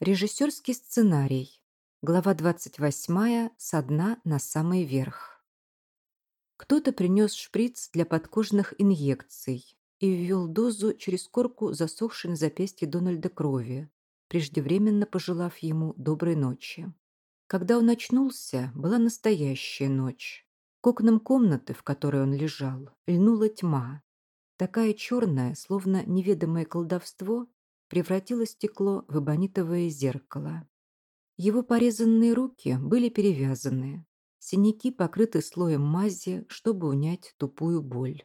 Режиссерский сценарий. Глава 28. Со дна на самый верх. Кто-то принес шприц для подкожных инъекций и ввел дозу через корку засохшей на запястье Дональда крови, преждевременно пожелав ему доброй ночи. Когда он очнулся, была настоящая ночь. К окнам комнаты, в которой он лежал, льнула тьма. Такая черная, словно неведомое колдовство, превратило стекло в эбонитовое зеркало. Его порезанные руки были перевязаны, синяки покрыты слоем мази, чтобы унять тупую боль.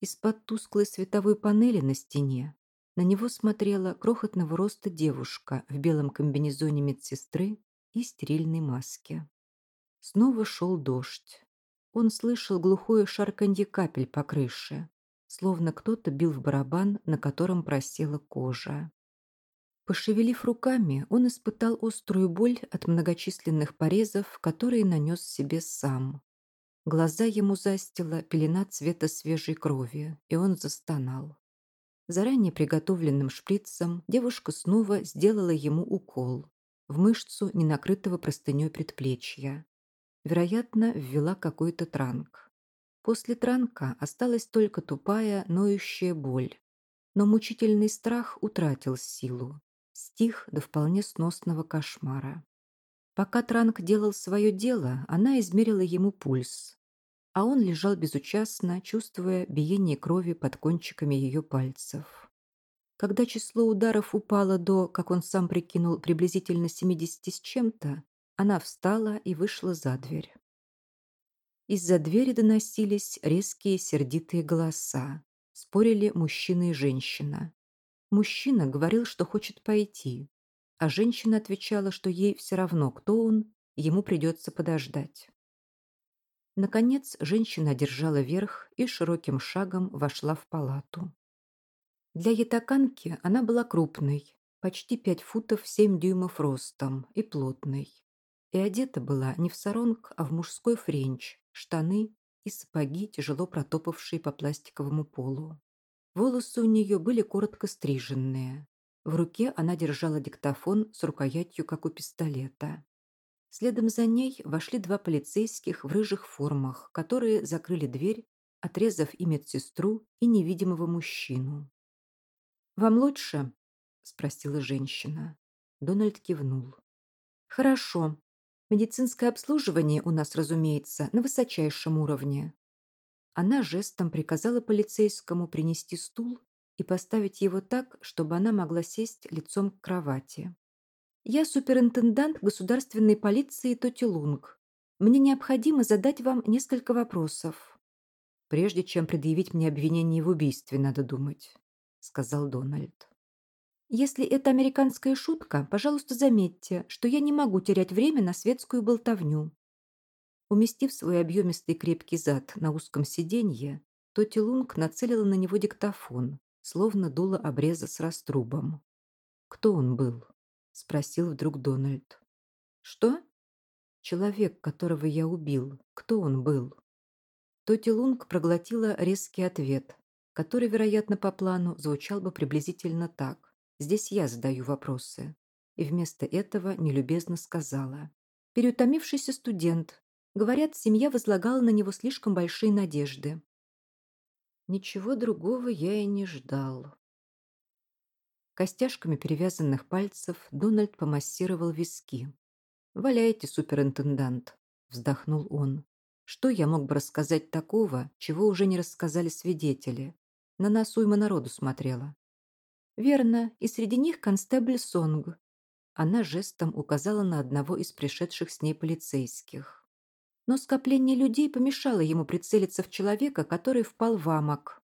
Из-под тусклой световой панели на стене на него смотрела крохотного роста девушка в белом комбинезоне медсестры и стерильной маске. Снова шел дождь. Он слышал глухое шарканье капель по крыше словно кто-то бил в барабан, на котором просела кожа. Пошевелив руками, он испытал острую боль от многочисленных порезов, которые нанес себе сам. Глаза ему застила пелена цвета свежей крови, и он застонал. Заранее приготовленным шприцем девушка снова сделала ему укол в мышцу ненакрытого простыней предплечья. Вероятно, ввела какой-то транк. После транка осталась только тупая, ноющая боль. Но мучительный страх утратил силу. Стих до вполне сносного кошмара. Пока транк делал свое дело, она измерила ему пульс. А он лежал безучастно, чувствуя биение крови под кончиками ее пальцев. Когда число ударов упало до, как он сам прикинул, приблизительно 70 с чем-то, она встала и вышла за дверь. Из-за двери доносились резкие сердитые голоса. Спорили мужчина и женщина. Мужчина говорил, что хочет пойти, а женщина отвечала, что ей все равно, кто он, ему придется подождать. Наконец, женщина одержала верх и широким шагом вошла в палату. Для ятаканки она была крупной, почти пять футов семь дюймов ростом и плотной. И одета была не в саронг, а в мужской френч, штаны и сапоги, тяжело протопавшие по пластиковому полу. Волосы у нее были коротко стриженные. В руке она держала диктофон с рукоятью, как у пистолета. Следом за ней вошли два полицейских в рыжих формах, которые закрыли дверь, отрезав и медсестру, и невидимого мужчину. «Вам лучше?» – спросила женщина. Дональд кивнул. «Хорошо. Медицинское обслуживание у нас, разумеется, на высочайшем уровне. Она жестом приказала полицейскому принести стул и поставить его так, чтобы она могла сесть лицом к кровати. «Я суперинтендант государственной полиции Тотилунг. Мне необходимо задать вам несколько вопросов». «Прежде чем предъявить мне обвинение в убийстве, надо думать», — сказал Дональд. Если это американская шутка, пожалуйста, заметьте, что я не могу терять время на светскую болтовню. Уместив свой объемистый крепкий зад на узком сиденье, Тоти Лунг нацелила на него диктофон, словно дуло обреза с раструбом. «Кто он был?» – спросил вдруг Дональд. «Что?» «Человек, которого я убил. Кто он был?» Тоти Лунг проглотила резкий ответ, который, вероятно, по плану звучал бы приблизительно так. Здесь я задаю вопросы. И вместо этого нелюбезно сказала. Переутомившийся студент. Говорят, семья возлагала на него слишком большие надежды. Ничего другого я и не ждал. Костяшками перевязанных пальцев Дональд помассировал виски. «Валяйте, суперинтендант», — вздохнул он. «Что я мог бы рассказать такого, чего уже не рассказали свидетели? На нас уйма народу смотрела. Верно, и среди них констебль Сонг. Она жестом указала на одного из пришедших с ней полицейских. Но скопление людей помешало ему прицелиться в человека, который впал в амок.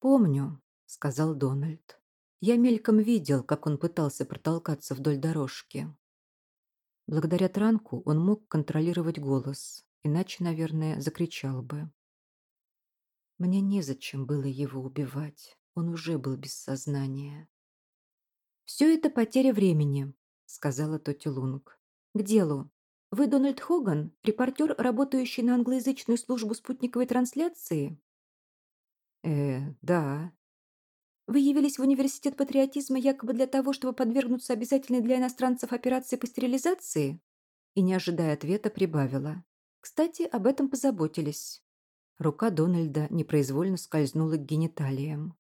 «Помню», — сказал Дональд. «Я мельком видел, как он пытался протолкаться вдоль дорожки». Благодаря Транку он мог контролировать голос, иначе, наверное, закричал бы. Мне незачем было его убивать. Он уже был без сознания. «Все это потеря времени», — сказала Тоти Лунг. «К делу. Вы Дональд Хоган, репортер, работающий на англоязычную службу спутниковой трансляции?» «Э, да». Вы явились в университет патриотизма якобы для того, чтобы подвергнуться обязательной для иностранцев операции по стерилизации?» И, не ожидая ответа, прибавила. «Кстати, об этом позаботились». Рука Дональда непроизвольно скользнула к гениталиям.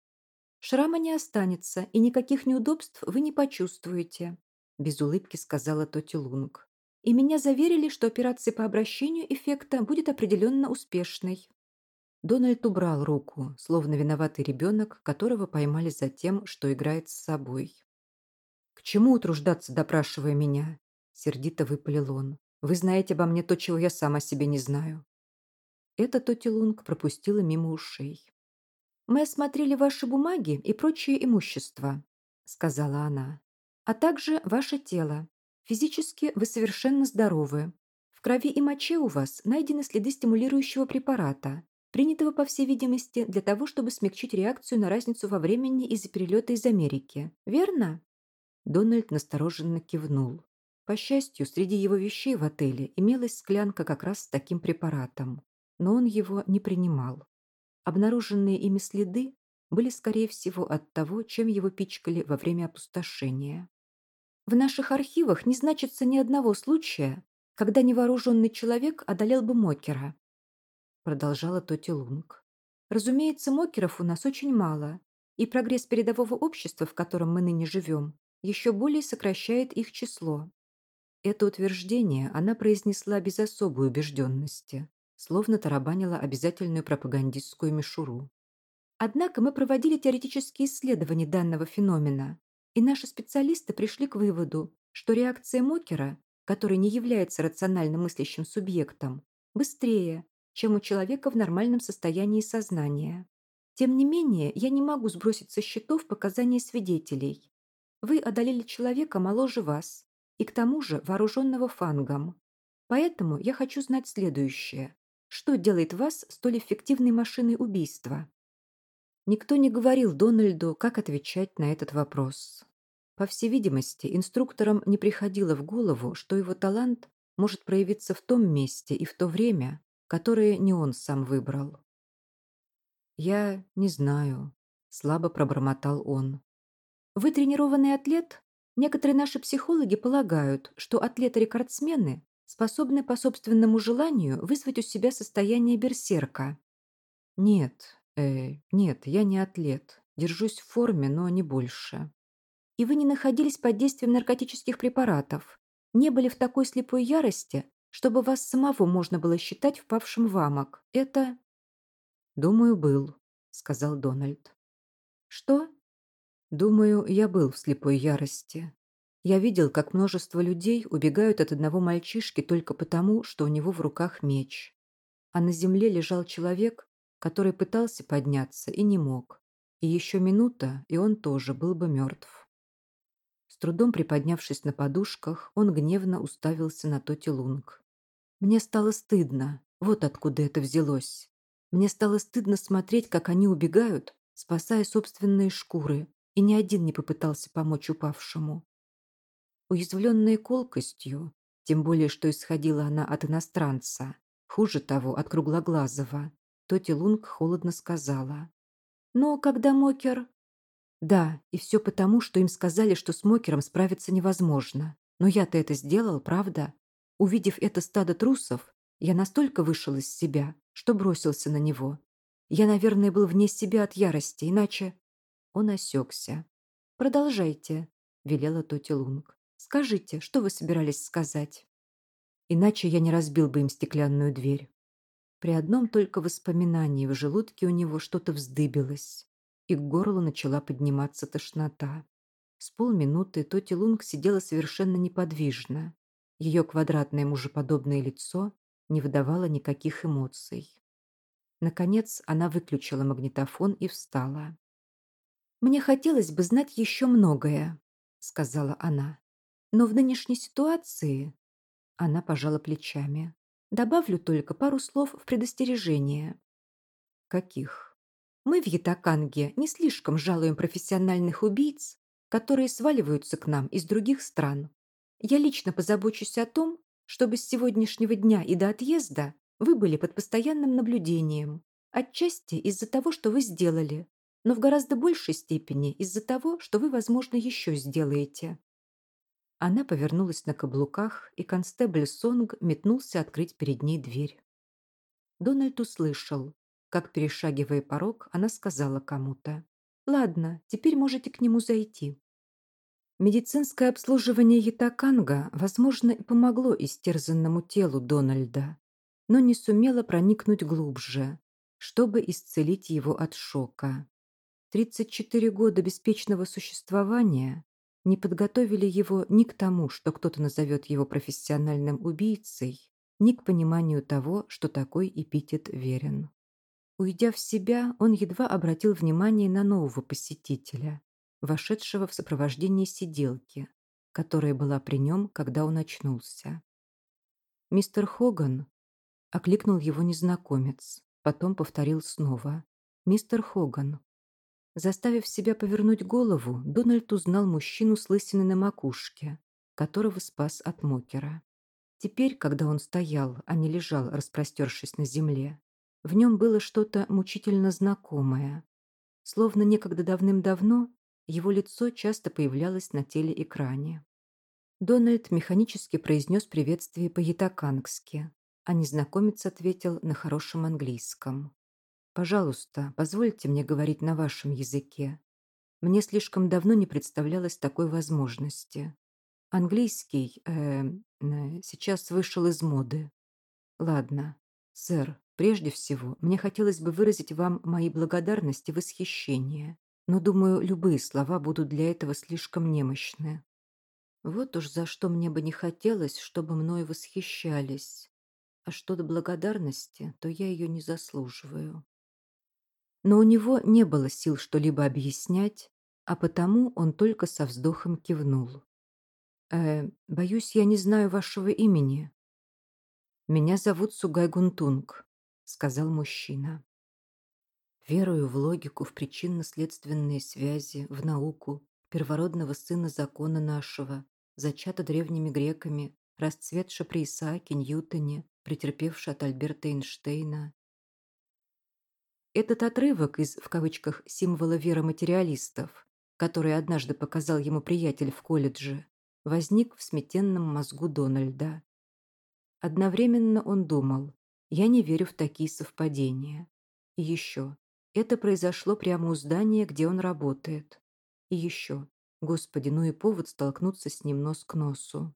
«Шрама не останется, и никаких неудобств вы не почувствуете», без улыбки сказала Тоти Лунг. «И меня заверили, что операция по обращению эффекта будет определенно успешной». Дональд убрал руку, словно виноватый ребенок, которого поймали за тем, что играет с собой. «К чему утруждаться, допрашивая меня?» – сердито выпалил он. «Вы знаете обо мне то, чего я сам о себе не знаю». Это Тоти Лунг пропустила мимо ушей. «Мы осмотрели ваши бумаги и прочее имущество», – сказала она, «а также ваше тело. Физически вы совершенно здоровы. В крови и моче у вас найдены следы стимулирующего препарата, принятого, по всей видимости, для того, чтобы смягчить реакцию на разницу во времени из-за перелета из Америки. Верно?» Дональд настороженно кивнул. По счастью, среди его вещей в отеле имелась склянка как раз с таким препаратом, но он его не принимал. Обнаруженные ими следы были, скорее всего, от того, чем его пичкали во время опустошения. В наших архивах не значится ни одного случая, когда невооруженный человек одолел бы Мокера, продолжала Тоти Лунг. Разумеется, мокеров у нас очень мало, и прогресс передового общества, в котором мы ныне живем, еще более сокращает их число. Это утверждение она произнесла без особой убежденности, словно тарабанила обязательную пропагандистскую мишуру. Однако мы проводили теоретические исследования данного феномена, и наши специалисты пришли к выводу, что реакция Мокера, который не является рационально мыслящим субъектом, быстрее, чем у человека в нормальном состоянии сознания. Тем не менее, я не могу сбросить со счетов показания свидетелей. Вы одолели человека моложе вас, и к тому же вооруженного фангом. Поэтому я хочу знать следующее. Что делает вас столь эффективной машиной убийства? Никто не говорил Дональду, как отвечать на этот вопрос. По всей видимости, инструкторам не приходило в голову, что его талант может проявиться в том месте и в то время, которые не он сам выбрал. «Я не знаю», – слабо пробормотал он. «Вы тренированный атлет? Некоторые наши психологи полагают, что атлеты-рекордсмены способны по собственному желанию вызвать у себя состояние берсерка». «Нет, э, нет, я не атлет. Держусь в форме, но не больше». «И вы не находились под действием наркотических препаратов? Не были в такой слепой ярости, чтобы вас самого можно было считать впавшим в амок. Это...» «Думаю, был», — сказал Дональд. «Что?» «Думаю, я был в слепой ярости. Я видел, как множество людей убегают от одного мальчишки только потому, что у него в руках меч. А на земле лежал человек, который пытался подняться и не мог. И еще минута, и он тоже был бы мертв. С трудом приподнявшись на подушках, он гневно уставился на Тоти Лунг. Мне стало стыдно. Вот откуда это взялось. Мне стало стыдно смотреть, как они убегают, спасая собственные шкуры, и ни один не попытался помочь упавшему. Уязвленная колкостью, тем более, что исходила она от иностранца, хуже того, от круглоглазого, Тоти Лунг холодно сказала. «Но когда Мокер...» «Да, и все потому, что им сказали, что с Мокером справиться невозможно. Но я-то это сделал, правда? Увидев это стадо трусов, я настолько вышел из себя, что бросился на него. Я, наверное, был вне себя от ярости, иначе... Он осекся. «Продолжайте», — велела Тоти Лунг. «Скажите, что вы собирались сказать?» Иначе я не разбил бы им стеклянную дверь. При одном только воспоминании в желудке у него что-то вздыбилось, и к горлу начала подниматься тошнота. С полминуты Тоти Лунг сидела совершенно неподвижно, ее квадратное мужеподобное лицо не выдавало никаких эмоций. Наконец она выключила магнитофон и встала. «Мне хотелось бы знать еще многое», — сказала она. «Но в нынешней ситуации...» Она пожала плечами. «Добавлю только пару слов в предостережение». «Каких?» «Мы в Ятаканге не слишком жалуем профессиональных убийц, которые сваливаются к нам из других стран. Я лично позабочусь о том, чтобы с сегодняшнего дня и до отъезда вы были под постоянным наблюдением. Отчасти из-за того, что вы сделали. но в гораздо большей степени из-за того, что вы, возможно, еще сделаете». Она повернулась на каблуках, и констебль Сонг метнулся открыть перед ней дверь. Дональд услышал, как, перешагивая порог, она сказала кому-то. «Ладно, теперь можете к нему зайти». Медицинское обслуживание Ятаканга, возможно, и помогло истерзанному телу Дональда, но не сумело проникнуть глубже, чтобы исцелить его от шока. 34 года беспечного существования не подготовили его ни к тому, что кто-то назовет его профессиональным убийцей, ни к пониманию того, что такой эпитет верен. Уйдя в себя, он едва обратил внимание на нового посетителя, вошедшего в сопровождении сиделки, которая была при нем, когда он очнулся. «Мистер Хоган», — окликнул его незнакомец, потом повторил снова. «Мистер Хоган». Заставив себя повернуть голову, Дональд узнал мужчину с лысиной на макушке, которого спас от Мокера. Теперь, когда он стоял, а не лежал, распростершись на земле, в нем было что-то мучительно знакомое. Словно некогда давным-давно его лицо часто появлялось на телеэкране. Дональд механически произнес приветствие по-ятакангски, а незнакомец ответил на хорошем английском. «Пожалуйста, позвольте мне говорить на вашем языке. Мне слишком давно не представлялось такой возможности. Английский э, э, сейчас вышел из моды. Ладно, сэр, прежде всего, мне хотелось бы выразить вам мои благодарность и восхищение но, думаю, любые слова будут для этого слишком немощны. Вот уж за что мне бы не хотелось, чтобы мной восхищались. А что до благодарности, то я ее не заслуживаю. Но у него не было сил что-либо объяснять, а потому он только со вздохом кивнул. «Э, боюсь, я не знаю вашего имени». «Меня зовут Сугай Гунтунг», — сказал мужчина. Верую в логику, в причинно-следственные связи, в науку, первородного сына закона нашего, зачата древними греками, расцветша при Исааке Ньютоне, претерпевший от Альберта Эйнштейна. Этот отрывок из, в кавычках, символа веры материалистов, который однажды показал ему приятель в колледже, возник в сметенном мозгу Дональда. Одновременно он думал, я не верю в такие совпадения. И еще, это произошло прямо у здания, где он работает. И еще. Господи, ну и повод столкнуться с ним нос к носу.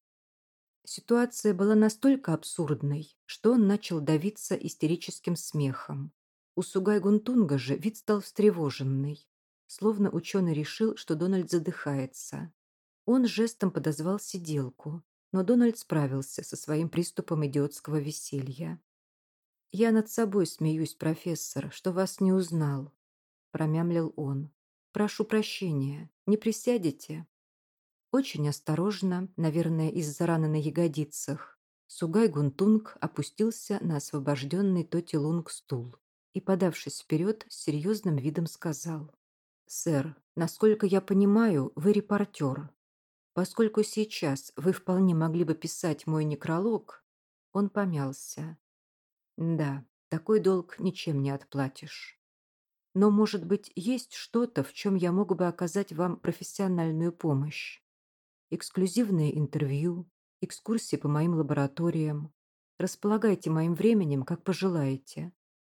Ситуация была настолько абсурдной, что он начал давиться истерическим смехом. У Сугай Гунтунга же вид стал встревоженный. Словно ученый решил, что Дональд задыхается. Он жестом подозвал сиделку, но Дональд справился со своим приступом идиотского веселья. «Я над собой смеюсь, профессор, что вас не узнал», – промямлил он. «Прошу прощения, не присядете?» Очень осторожно, наверное, из-за раны на ягодицах, Сугай Гунтунг опустился на освобожденный Тотилунг стул и, подавшись вперед, с серьезным видом сказал. «Сэр, насколько я понимаю, вы репортер. Поскольку сейчас вы вполне могли бы писать мой некролог, он помялся. Да, такой долг ничем не отплатишь. Но, может быть, есть что-то, в чем я мог бы оказать вам профессиональную помощь. Эксклюзивное интервью, экскурсии по моим лабораториям. Располагайте моим временем, как пожелаете.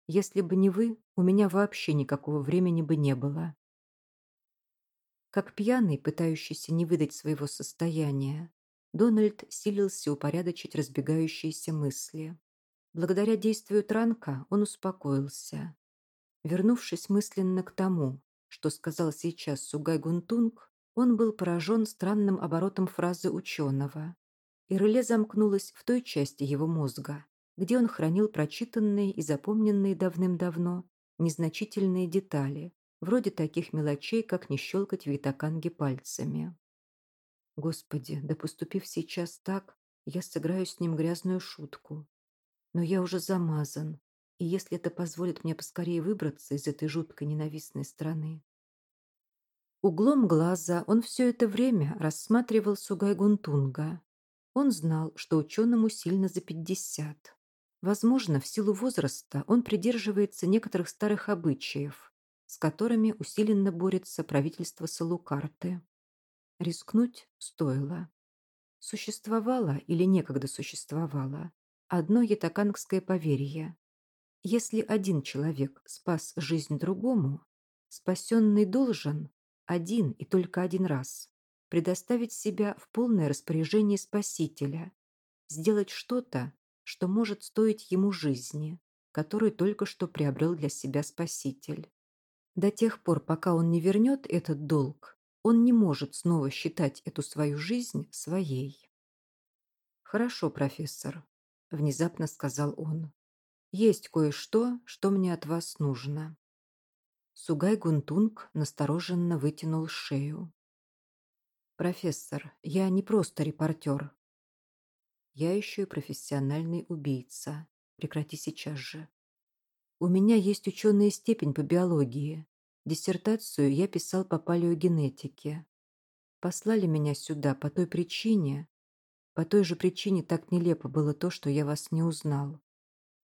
Если бы не вы, у меня вообще никакого времени бы не было. Как пьяный, пытающийся не выдать своего состояния, Дональд силился упорядочить разбегающиеся мысли. Благодаря действию Транка он успокоился. Вернувшись мысленно к тому, что сказал сейчас Сугай Гунтунг, он был поражен странным оборотом фразы ученого. И реле замкнулось в той части его мозга, где он хранил прочитанные и запомненные давным-давно незначительные детали, вроде таких мелочей, как не щелкать в пальцами. Господи, да поступив сейчас так, я сыграю с ним грязную шутку, но я уже замазан, и если это позволит мне поскорее выбраться из этой жуткой ненавистной страны. Углом глаза он все это время рассматривал Сугай Гунтунга. Он знал, что ученому сильно за пятьдесят. Возможно, в силу возраста он придерживается некоторых старых обычаев, с которыми усиленно борется правительство Салукарты. Рискнуть стоило. Существовало или некогда существовало одно ятакангское поверье. Если один человек спас жизнь другому, спасенный должен один и только один раз предоставить себя в полное распоряжение Спасителя, сделать что-то, что может стоить ему жизни, которую только что приобрел для себя Спаситель. До тех пор, пока он не вернет этот долг, он не может снова считать эту свою жизнь своей. «Хорошо, профессор», — внезапно сказал он. «Есть кое-что, что мне от вас нужно». Сугай Гунтунг настороженно вытянул шею. «Профессор, я не просто репортер. Я еще и профессиональный убийца. Прекрати сейчас же. У меня есть ученая степень по биологии. Диссертацию я писал по палеогенетике. Послали меня сюда по той причине, по той же причине так нелепо было то, что я вас не узнал.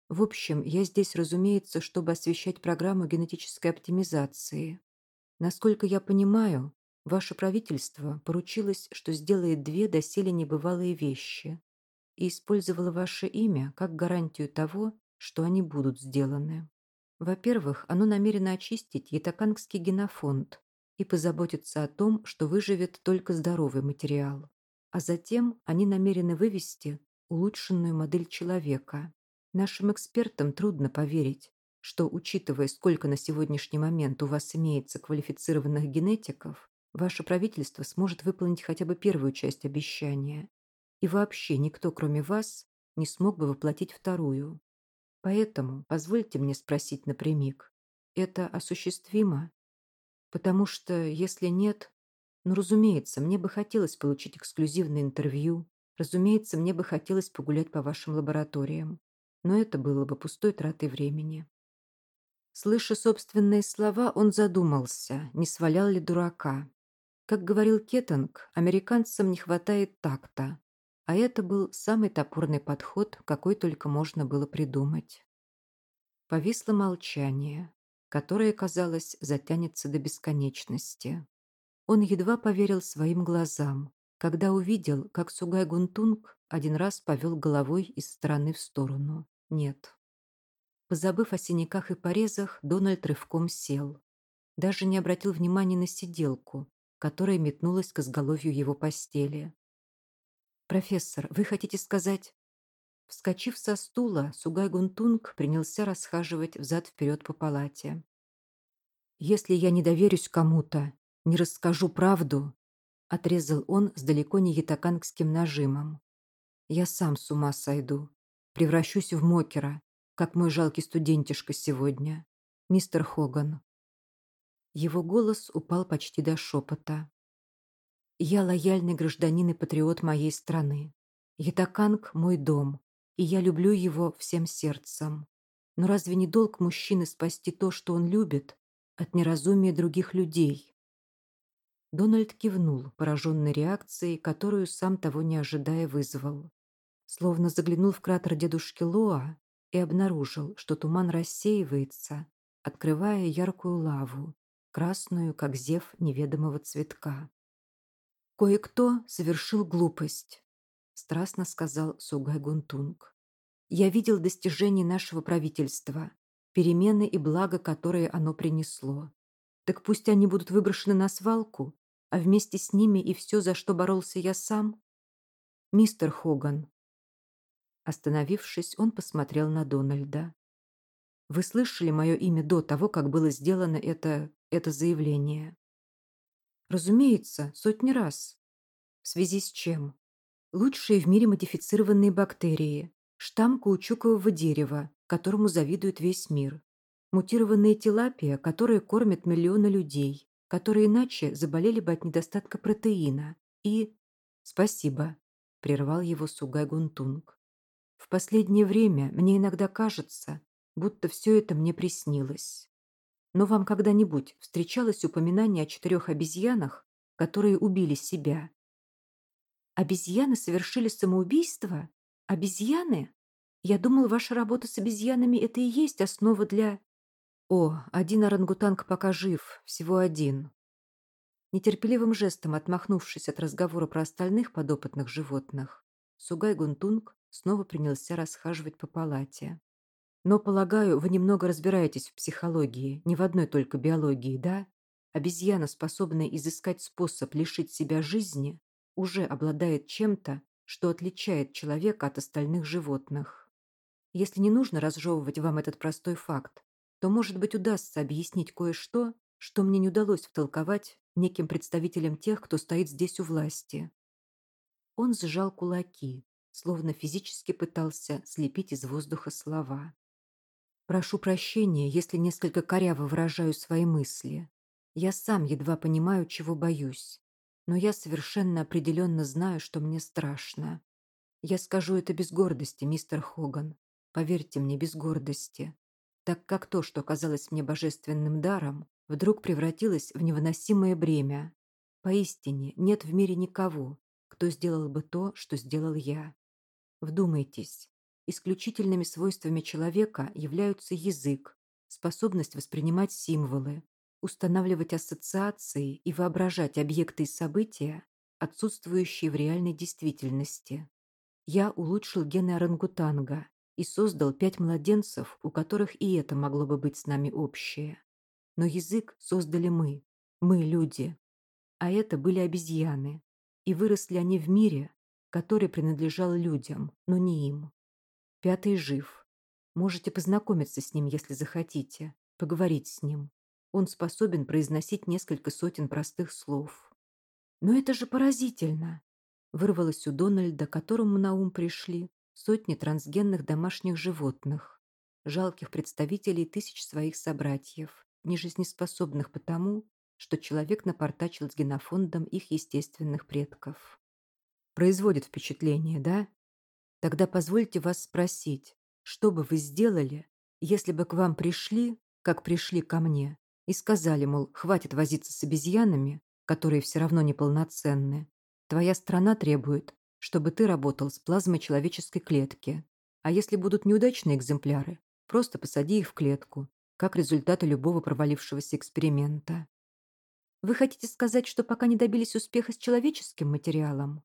В общем, я здесь, разумеется, чтобы освещать программу генетической оптимизации. Насколько я понимаю, ваше правительство поручилось, что сделает две доселе небывалые вещи и использовало ваше имя как гарантию того, что они будут сделаны. Во-первых, оно намерено очистить ятакангский генофонд и позаботиться о том, что выживет только здоровый материал а затем они намерены вывести улучшенную модель человека. Нашим экспертам трудно поверить, что, учитывая, сколько на сегодняшний момент у вас имеется квалифицированных генетиков, ваше правительство сможет выполнить хотя бы первую часть обещания. И вообще никто, кроме вас, не смог бы воплотить вторую. Поэтому позвольте мне спросить напрямик, это осуществимо? Потому что, если нет, ну, разумеется, мне бы хотелось получить эксклюзивное интервью. Разумеется, мне бы хотелось погулять по вашим лабораториям. Но это было бы пустой тратой времени. Слыша собственные слова, он задумался, не свалял ли дурака. Как говорил Кетанг, американцам не хватает такта. А это был самый топорный подход, какой только можно было придумать. Повисло молчание, которое, казалось, затянется до бесконечности. Он едва поверил своим глазам, когда увидел, как Сугай Гунтунг один раз повел головой из стороны в сторону. Нет. Позабыв о синяках и порезах, Дональд рывком сел. Даже не обратил внимания на сиделку, которая метнулась к изголовью его постели. «Профессор, вы хотите сказать...» Вскочив со стула, Сугай Гунтунг принялся расхаживать взад-вперед по палате. «Если я не доверюсь кому-то, не расскажу правду», — отрезал он с далеко не ятакангским нажимом. «Я сам с ума сойду, превращусь в мокера, как мой жалкий студентишка сегодня, мистер Хоган». Его голос упал почти до шепота. «Я лояльный гражданин и патриот моей страны. Ятаканг – мой дом, и я люблю его всем сердцем. Но разве не долг мужчины спасти то, что он любит, от неразумия других людей?» Дональд кивнул, пораженный реакцией, которую сам того не ожидая вызвал. Словно заглянул в кратер дедушки Лоа и обнаружил, что туман рассеивается, открывая яркую лаву, красную, как зев неведомого цветка. «Кое-кто совершил глупость», — страстно сказал Сугай Гунтунг. «Я видел достижения нашего правительства, перемены и благо, которые оно принесло. Так пусть они будут выброшены на свалку а вместе с ними и все, за что боролся я сам? Мистер Хоган. Остановившись, он посмотрел на Дональда. Вы слышали мое имя до того, как было сделано это... это заявление? Разумеется, сотни раз. В связи с чем? Лучшие в мире модифицированные бактерии. Штамм каучукового дерева, которому завидует весь мир. Мутированные тилапия, которые кормят миллионы людей которые иначе заболели бы от недостатка протеина. И... Спасибо, прервал его Сугай Гунтунг. В последнее время мне иногда кажется, будто все это мне приснилось. Но вам когда-нибудь встречалось упоминание о четырех обезьянах, которые убили себя? Обезьяны совершили самоубийство? Обезьяны? Я думал, ваша работа с обезьянами – это и есть основа для... О, один орангутанг пока жив, всего один. Нетерпеливым жестом отмахнувшись от разговора про остальных подопытных животных, Сугай Гунтунг снова принялся расхаживать по палате. Но, полагаю, вы немного разбираетесь в психологии, не в одной только биологии, да? Обезьяна, способная изыскать способ лишить себя жизни, уже обладает чем-то, что отличает человека от остальных животных. Если не нужно разжевывать вам этот простой факт, то, может быть, удастся объяснить кое-что, что мне не удалось втолковать неким представителям тех, кто стоит здесь у власти. Он сжал кулаки, словно физически пытался слепить из воздуха слова. Прошу прощения, если несколько коряво выражаю свои мысли. Я сам едва понимаю, чего боюсь. Но я совершенно определенно знаю, что мне страшно. Я скажу это без гордости, мистер Хоган. Поверьте мне, без гордости. Так как то, что казалось мне божественным даром, вдруг превратилось в невыносимое бремя. Поистине, нет в мире никого, кто сделал бы то, что сделал я. Вдумайтесь, Исключительными свойствами человека являются язык, способность воспринимать символы, устанавливать ассоциации и воображать объекты и события, отсутствующие в реальной действительности. Я улучшил гены орангутанга и создал пять младенцев, у которых и это могло бы быть с нами общее. Но язык создали мы, мы люди. А это были обезьяны. И выросли они в мире, который принадлежал людям, но не им. Пятый жив. Можете познакомиться с ним, если захотите, поговорить с ним. Он способен произносить несколько сотен простых слов. «Но это же поразительно!» Вырвалось у Дональда, которому на ум пришли сотни трансгенных домашних животных, жалких представителей тысяч своих собратьев, нежизнеспособных потому, что человек напортачил с генофондом их естественных предков. Производит впечатление, да? Тогда позвольте вас спросить, что бы вы сделали, если бы к вам пришли, как пришли ко мне, и сказали, мол, хватит возиться с обезьянами, которые все равно неполноценны. Твоя страна требует, чтобы ты работал с плазмой человеческой клетки. А если будут неудачные экземпляры, просто посади их в клетку, как результаты любого провалившегося эксперимента. Вы хотите сказать, что пока не добились успеха с человеческим материалом?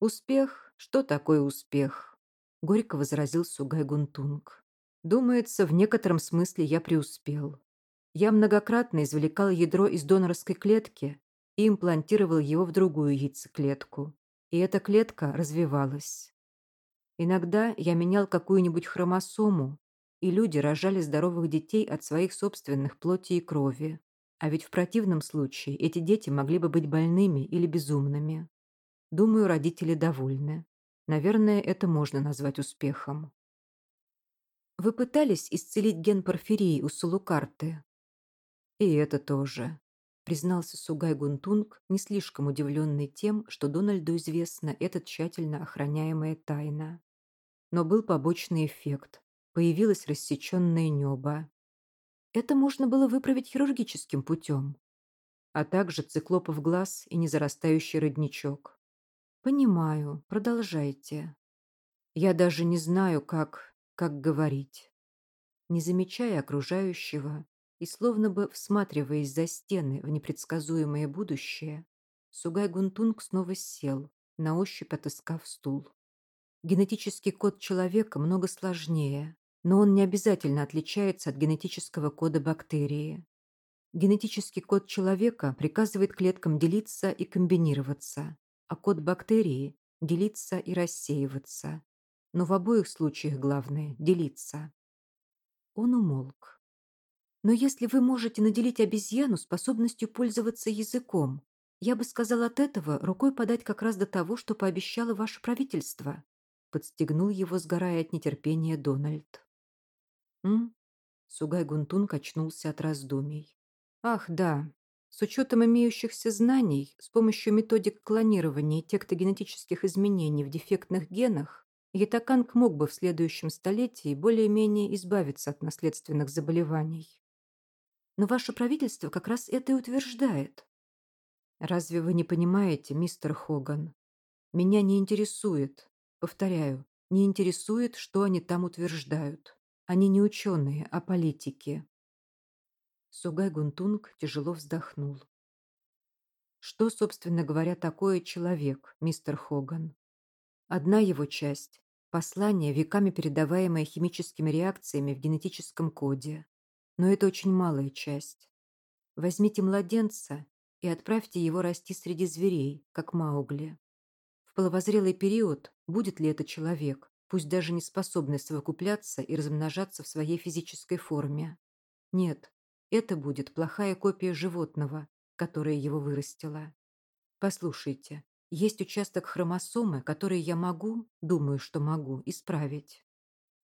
Успех «Что такое успех?» – горько возразил Сугай Гунтунг. «Думается, в некотором смысле я преуспел. Я многократно извлекал ядро из донорской клетки и имплантировал его в другую яйцеклетку, и эта клетка развивалась. Иногда я менял какую-нибудь хромосому, и люди рожали здоровых детей от своих собственных плоти и крови. А ведь в противном случае эти дети могли бы быть больными или безумными. Думаю, родители довольны. Наверное, это можно назвать успехом. Вы пытались исцелить ген порфирии у Сулукарты? И это тоже, признался Сугай Гунтунг, не слишком удивленный тем, что Дональду известна эта тщательно охраняемая тайна. Но был побочный эффект. Появилось рассеченное небо. Это можно было выправить хирургическим путем. А также циклопов глаз и незарастающий родничок. «Понимаю. Продолжайте. Я даже не знаю, как... как говорить». Не замечая окружающего и словно бы всматриваясь за стены в непредсказуемое будущее, Сугай Гунтунг снова сел, на ощупь отыскав стул. Генетический код человека много сложнее, но он не обязательно отличается от генетического кода бактерии. Генетический код человека приказывает клеткам делиться и комбинироваться, а код бактерии – делиться и рассеиваться. Но в обоих случаях главное – делиться. Он умолк. Но если вы можете наделить обезьяну способностью пользоваться языком, я бы сказал от этого рукой подать как раз до того, что пообещало ваше правительство. Подстегнул его, сгорая от нетерпения, Дональд. «М?» Сугай Гунтун качнулся от раздумий. «Ах, да, с учетом имеющихся знаний, с помощью методик клонирования и тектогенетических изменений в дефектных генах, Ятаканг мог бы в следующем столетии более-менее избавиться от наследственных заболеваний. Но ваше правительство как раз это и утверждает. Разве вы не понимаете, мистер Хоган? Меня не интересует, повторяю, не интересует, что они там утверждают. Они не ученые, а политики. Сугай Гунтунг тяжело вздохнул. Что, собственно говоря, такое человек, мистер Хоган? Одна его часть – послание, веками передаваемое химическими реакциями в генетическом коде. Но это очень малая часть. Возьмите младенца и отправьте его расти среди зверей, как Маугли. В половозрелый период будет ли это человек, пусть даже не способный совокупляться и размножаться в своей физической форме? Нет, это будет плохая копия животного, которое его вырастило. Послушайте, есть участок хромосомы, который я могу, думаю, что могу, исправить.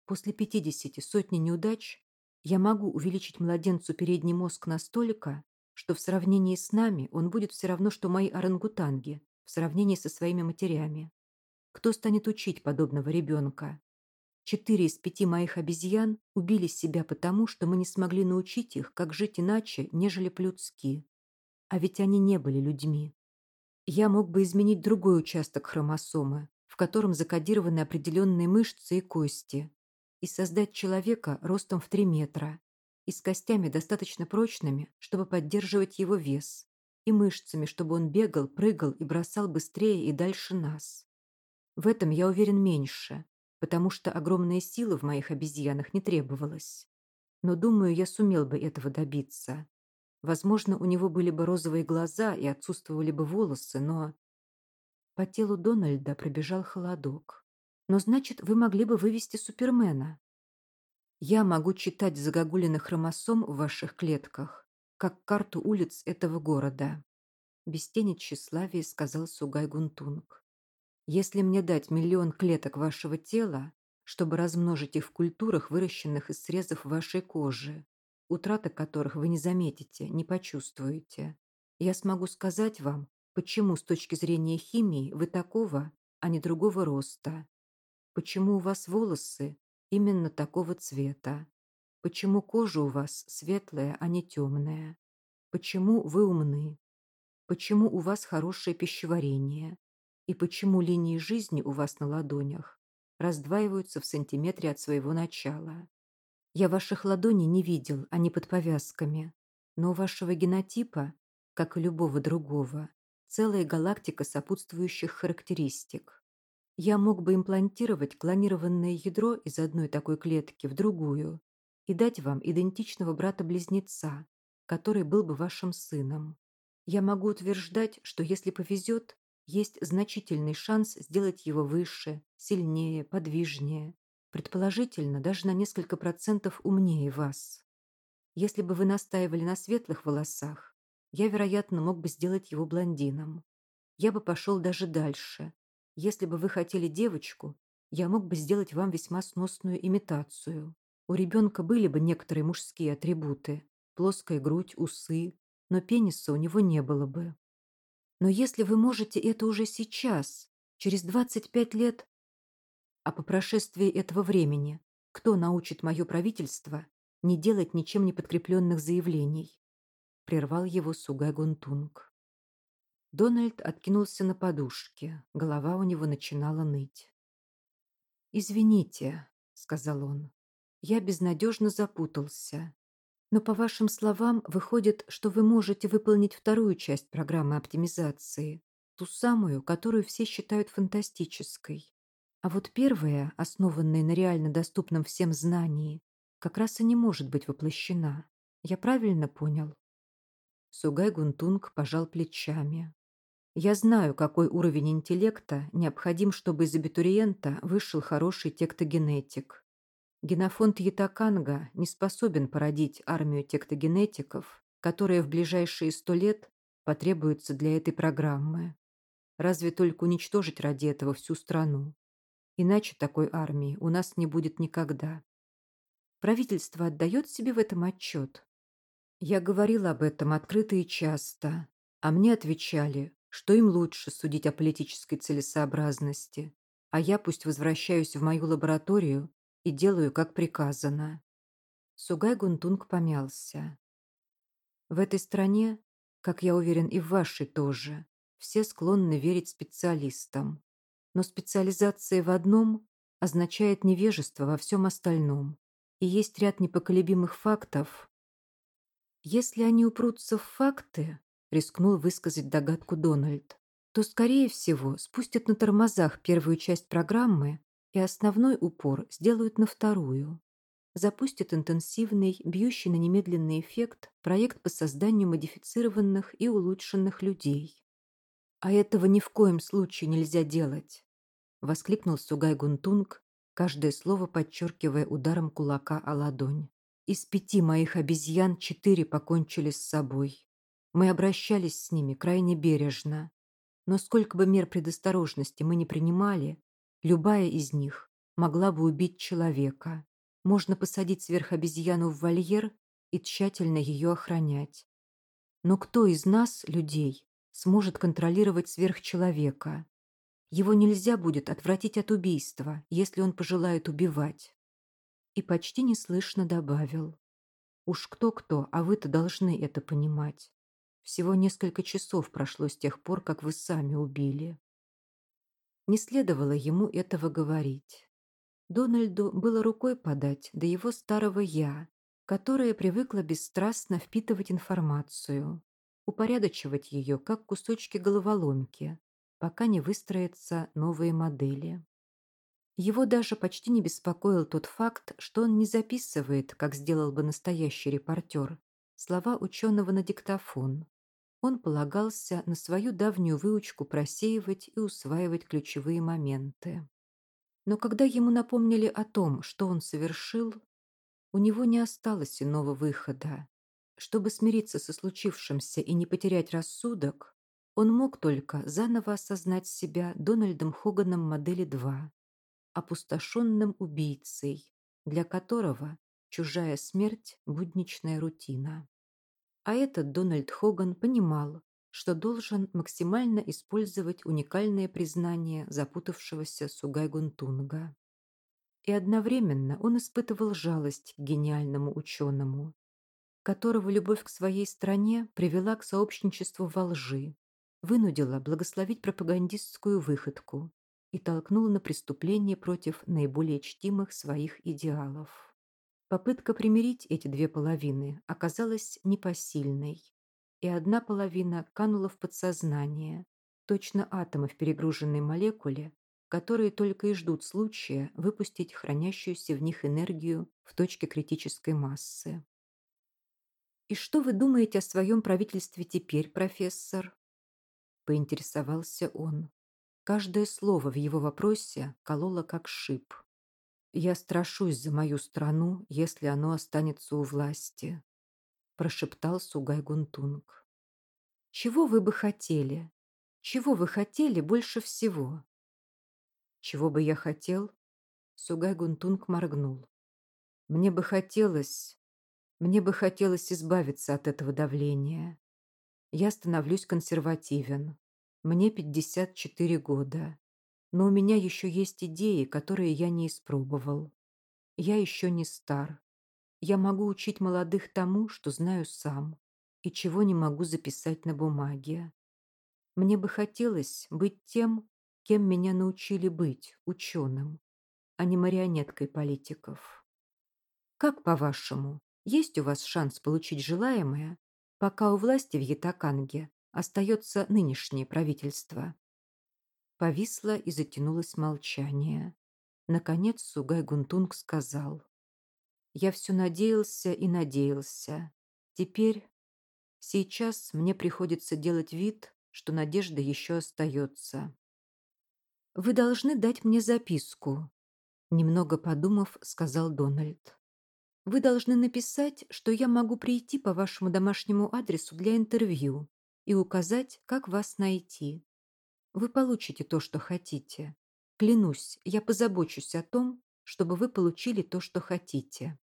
После 50 сотни неудач я могу увеличить младенцу передний мозг настолько, что в сравнении с нами он будет все равно, что мои орангутанги в сравнении со своими матерями. Кто станет учить подобного ребенка? Четыре из пяти моих обезьян убили себя потому, что мы не смогли научить их, как жить иначе, нежели по-людски. А ведь они не были людьми. Я мог бы изменить другой участок хромосомы, в котором закодированы определенные мышцы и кости, и создать человека ростом в 3 метра, и с костями достаточно прочными, чтобы поддерживать его вес, и мышцами, чтобы он бегал, прыгал и бросал быстрее и дальше нас. В этом я уверен меньше, потому что огромная сила в моих обезьянах не требовалась. Но думаю, я сумел бы этого добиться. Возможно, у него были бы розовые глаза и отсутствовали бы волосы, но... По телу Дональда пробежал холодок. Но значит, вы могли бы вывести Супермена. Я могу читать загогулины хромосом в ваших клетках, как карту улиц этого города. Без тени тщеславия сказал Сугай Гунтунг. Если мне дать миллион клеток вашего тела, чтобы размножить их в культурах, выращенных из срезов вашей кожи, утрата которых вы не заметите, не почувствуете, я смогу сказать вам, почему с точки зрения химии вы такого, а не другого роста, почему у вас волосы именно такого цвета, почему кожа у вас светлая, а не темная, почему вы умны, почему у вас хорошее пищеварение, и почему линии жизни у вас на ладонях раздваиваются в сантиметре от своего начала. Я ваших ладоней не видел, они под повязками, но у вашего генотипа, как и любого другого, целая галактика сопутствующих характеристик. Я мог бы имплантировать клонированное ядро из одной такой клетки в другую и дать вам идентичного брата-близнеца, который был бы вашим сыном. Я могу утверждать, что если повезет, есть значительный шанс сделать его выше, сильнее, подвижнее, предположительно, даже на несколько процентов умнее вас. Если бы вы настаивали на светлых волосах, я, вероятно, мог бы сделать его блондином. Я бы пошел даже дальше. Если бы вы хотели девочку, я мог бы сделать вам весьма сносную имитацию. У ребенка были бы некоторые мужские атрибуты. Плоская грудь, усы, но пениса у него не было бы. Но если вы можете это уже сейчас, через 25 лет, а по прошествии этого времени, кто научит мое правительство не делать ничем не подкрепленных заявлений? Прервал его Сугай Гунтунг. Дональд откинулся на подушке, голова у него начинала ныть. «Извините», — сказал он, — «я безнадежно запутался. Но по вашим словам, выходит, что вы можете выполнить вторую часть программы оптимизации, ту самую, которую все считают фантастической. А вот первая, основанная на реально доступном всем знании, как раз и не может быть воплощена. Я правильно понял? Сугай Гунтунг пожал плечами. Я знаю, какой уровень интеллекта необходим, чтобы из абитуриента вышел хороший тектогенетик. Генофонд Ятаканга не способен породить армию тектогенетиков, которая в ближайшие сто лет потребуется для этой программы. Разве только уничтожить ради этого всю страну. Иначе такой армии у нас не будет никогда. Правительство отдает себе в этом отчет. Я говорил об этом открыто и часто, а мне отвечали, что им лучше судить о политической целесообразности, а я пусть возвращаюсь в мою лабораторию и делаю, как приказано». Сугай Гунтунг помялся. «В этой стране, как я уверен и в вашей тоже, все склонны верить специалистам. Но специализация в одном означает невежество во всем остальном. И есть ряд непоколебимых фактов, Если они упрутся в факты, рискнул высказать догадку Дональд, то, скорее всего, спустят на тормозах первую часть программы и основной упор сделают на вторую. Запустят интенсивный, бьющий на немедленный эффект проект по созданию модифицированных и улучшенных людей. «А этого ни в коем случае нельзя делать!» — воскликнул Сугай Гунтунг, каждое слово подчеркивая ударом кулака о ладонь. «Из пяти моих обезьян четыре покончили с собой. Мы обращались с ними крайне бережно. Но сколько бы мер предосторожности мы не принимали, любая из них могла бы убить человека. Можно посадить сверх обезьяну в вольер и тщательно ее охранять. Но кто из нас, людей, сможет контролировать сверхчеловека? Его нельзя будет отвратить от убийства, если он пожелает убивать. И почти неслышно добавил. Уж кто-кто, а вы-то должны это понимать. Всего несколько часов прошло с тех пор, как вы сами убили. Не следовало ему этого говорить. Дональду было рукой подать до его старого «я», которое привыкло бесстрастно впитывать информацию, упорядочивать ее, как кусочки головоломки, пока не выстроятся новые модели. Его даже почти не беспокоил тот факт, что он не записывает, как сделал бы настоящий репортер, слова ученого на диктофон. Он полагался на свою давнюю выучку просеивать и усваивать ключевые моменты. Но когда ему напомнили о том, что он совершил, у него не осталось иного выхода. Чтобы смириться со случившимся и не потерять рассудок, он мог только заново осознать себя Дональдом Хоганом модели 2, опустошенным убийцей, для которого чужая смерть – будничная рутина. А этот Дональд Хоган понимал, что должен максимально использовать уникальное признание запутавшегося Сугай Гунтунга. И одновременно он испытывал жалость к гениальному ученому, которого любовь к своей стране привела к сообщничеству во лжи, вынудила благословить пропагандистскую выходку и толкнула на преступление против наиболее чтимых своих идеалов. Попытка примирить эти две половины оказалась непосильной, и одна половина канула в подсознание, точно атомы в перегруженной молекуле, которые только и ждут случая выпустить хранящуюся в них энергию в точке критической массы. «И что вы думаете о своем правительстве теперь, профессор?» поинтересовался он. Каждое слово в его вопросе кололо как шип. «Я страшусь за мою страну, если оно останется у власти», прошептал Сугай Гунтунг. «Чего вы бы хотели? Чего вы хотели больше всего?» «Чего бы я хотел?» Сугай Гунтунг моргнул. «Мне бы хотелось... Мне бы хотелось избавиться от этого давления. Я становлюсь консервативен. Мне 54 года, но у меня еще есть идеи, которые я не испробовал. Я еще не стар. Я могу учить молодых тому, что знаю сам, и чего не могу записать на бумаге. Мне бы хотелось быть тем, кем меня научили быть, ученым, а не марионеткой политиков. Как, по-вашему, есть у вас шанс получить желаемое, пока у власти в Ятаканге остается нынешнее правительство. Повисло и затянулось молчание. Наконец Сугай Гунтунг сказал. «Я все надеялся и надеялся. Теперь, сейчас мне приходится делать вид, что надежда еще остается». «Вы должны дать мне записку», — немного подумав, сказал Дональд. «Вы должны написать, что я могу прийти по вашему домашнему адресу для интервью и указать, как вас найти. Вы получите то, что хотите. Клянусь, я позабочусь о том, чтобы вы получили то, что хотите.